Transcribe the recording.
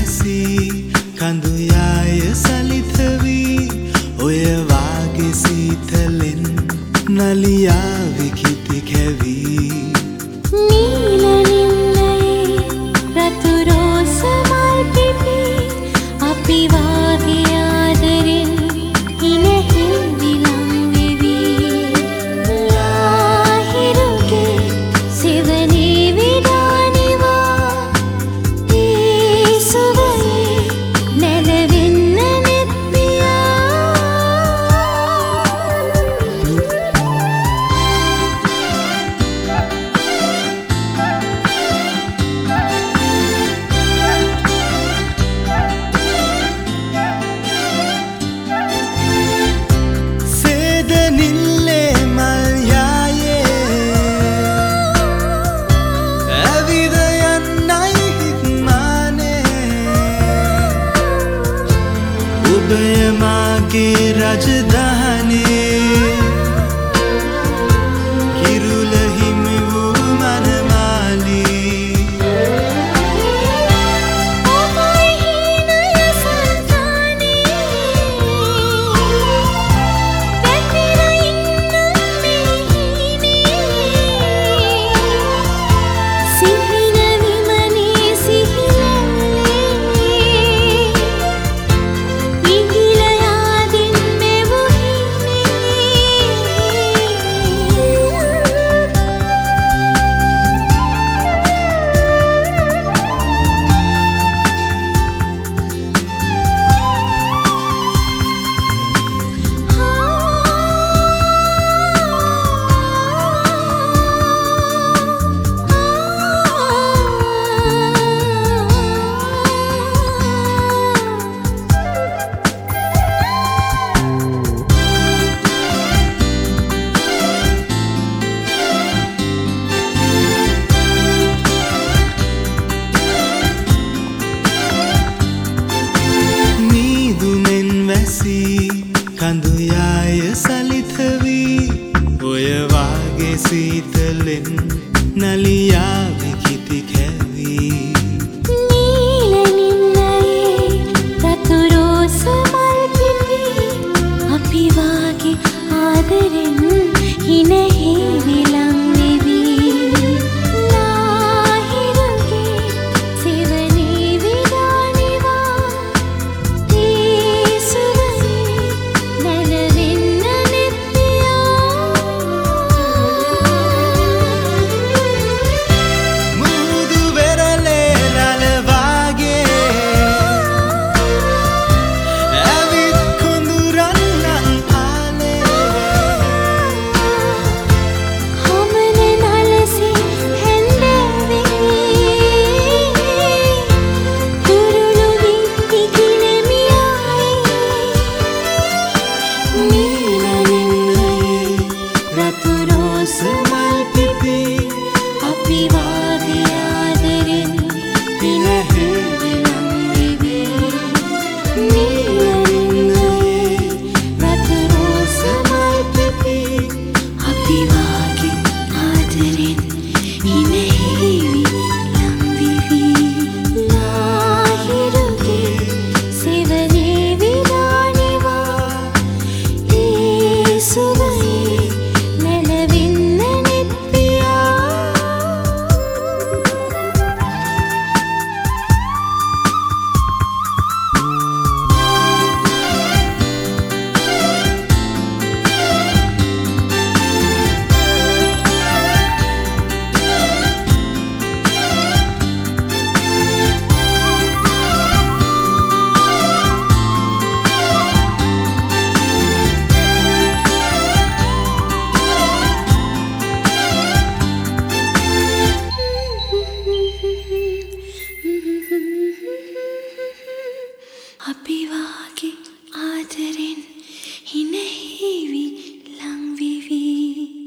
I see. गए माँ के राजधानी। හිරෙන් හිනෙහි විල You. අපිවාගේ ආදරෙන් හිනෙහිවි ලංවිවී